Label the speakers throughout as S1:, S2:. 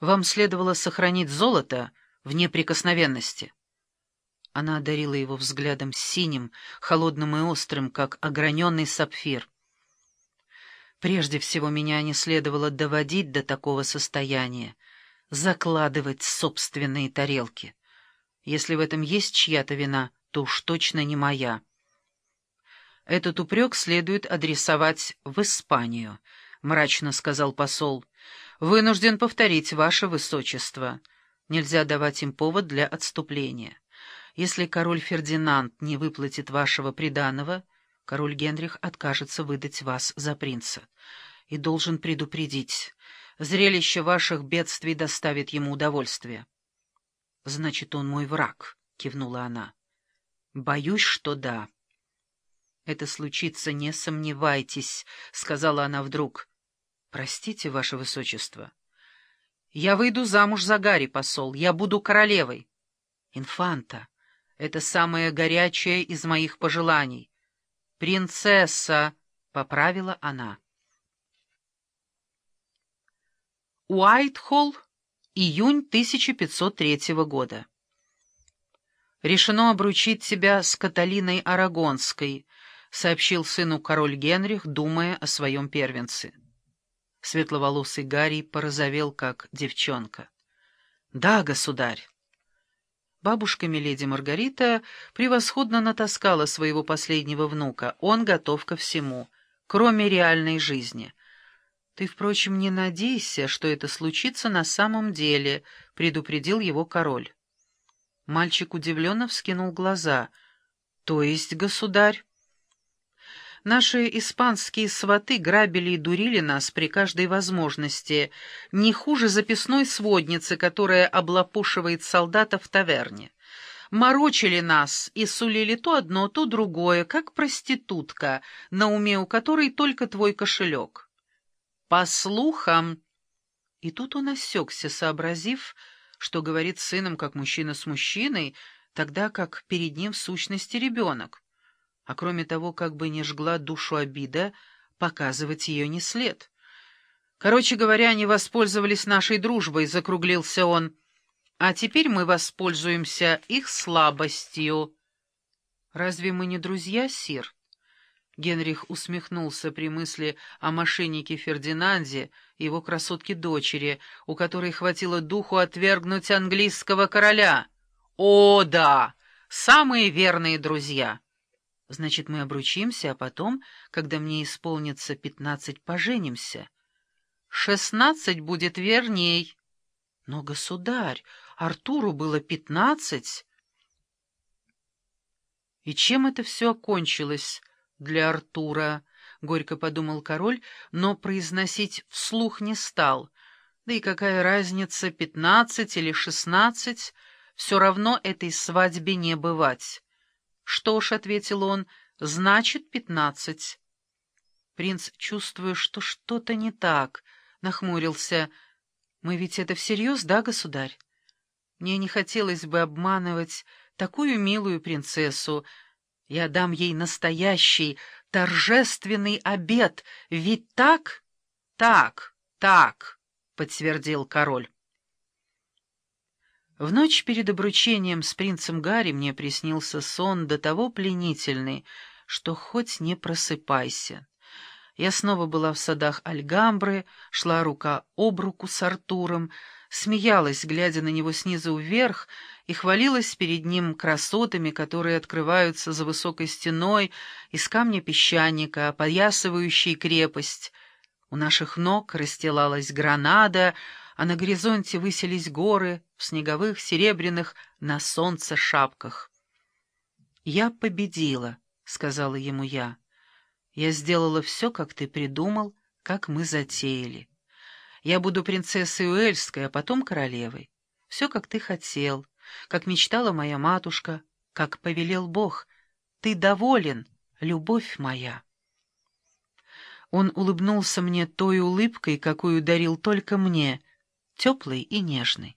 S1: Вам следовало сохранить золото в неприкосновенности. Она одарила его взглядом синим, холодным и острым, как ограненный сапфир. Прежде всего, меня не следовало доводить до такого состояния, закладывать собственные тарелки. Если в этом есть чья-то вина, то уж точно не моя. Этот упрек следует адресовать в Испанию, — мрачно сказал посол. — Вынужден повторить, ваше высочество. Нельзя давать им повод для отступления. Если король Фердинанд не выплатит вашего приданого, король Генрих откажется выдать вас за принца. И должен предупредить, зрелище ваших бедствий доставит ему удовольствие. — Значит, он мой враг, — кивнула она. — Боюсь, что да. «Это случится, не сомневайтесь», — сказала она вдруг. «Простите, ваше высочество». «Я выйду замуж за Гарри, посол. Я буду королевой». «Инфанта, это самое горячее из моих пожеланий». «Принцесса», — поправила она. Уайтхолл, июнь 1503 года. Решено обручить тебя с Каталиной Арагонской, — сообщил сыну король Генрих, думая о своем первенце. Светловолосый Гарри порозовел, как девчонка. — Да, государь. Бабушка Миледи Маргарита превосходно натаскала своего последнего внука. Он готов ко всему, кроме реальной жизни. «Ты, впрочем, не надейся, что это случится на самом деле», — предупредил его король. Мальчик удивленно вскинул глаза. «То есть, государь?» Наши испанские сваты грабили и дурили нас при каждой возможности, не хуже записной сводницы, которая облапушивает солдата в таверне. Морочили нас и сулили то одно, то другое, как проститутка, на уме у которой только твой кошелек. По слухам... И тут он осекся, сообразив, что говорит сыном как мужчина с мужчиной, тогда как перед ним в сущности ребенок. А кроме того, как бы не жгла душу обида, показывать ее не след. Короче говоря, они воспользовались нашей дружбой, — закруглился он. А теперь мы воспользуемся их слабостью. Разве мы не друзья, сир? Генрих усмехнулся при мысли о мошеннике Фердинанде и его красотке-дочери, у которой хватило духу отвергнуть английского короля. «О, да! Самые верные друзья!» Значит, мы обручимся, а потом, когда мне исполнится пятнадцать, поженимся. Шестнадцать будет верней. Но, государь, Артуру было пятнадцать. И чем это все окончилось для Артура? — горько подумал король, но произносить вслух не стал. Да и какая разница, пятнадцать или шестнадцать, все равно этой свадьбе не бывать. «Что ж», — ответил он, — «значит, пятнадцать». Принц, чувствуя, что что-то не так, нахмурился. «Мы ведь это всерьез, да, государь? Мне не хотелось бы обманывать такую милую принцессу. Я дам ей настоящий, торжественный обед. Ведь так?» «Так, так», — подтвердил король. В ночь перед обручением с принцем Гарри мне приснился сон до того пленительный, что хоть не просыпайся. Я снова была в садах Альгамбры, шла рука об руку с Артуром, смеялась, глядя на него снизу вверх, и хвалилась перед ним красотами, которые открываются за высокой стеной из камня песчаника, опоясывающей крепость. У наших ног расстилалась гранада — а на горизонте высились горы в снеговых, серебряных, на солнце шапках. «Я победила», — сказала ему я. «Я сделала все, как ты придумал, как мы затеяли. Я буду принцессой Уэльской, а потом королевой. Все, как ты хотел, как мечтала моя матушка, как повелел Бог. Ты доволен, любовь моя». Он улыбнулся мне той улыбкой, какую дарил только мне — теплый и нежный.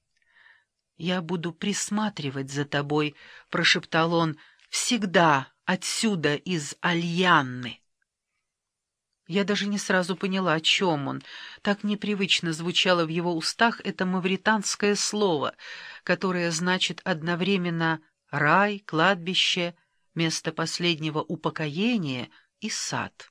S1: «Я буду присматривать за тобой», — прошептал он, — «всегда отсюда, из Альянны». Я даже не сразу поняла, о чем он. Так непривычно звучало в его устах это мавританское слово, которое значит одновременно «рай», «кладбище», «место последнего упокоения» и «сад».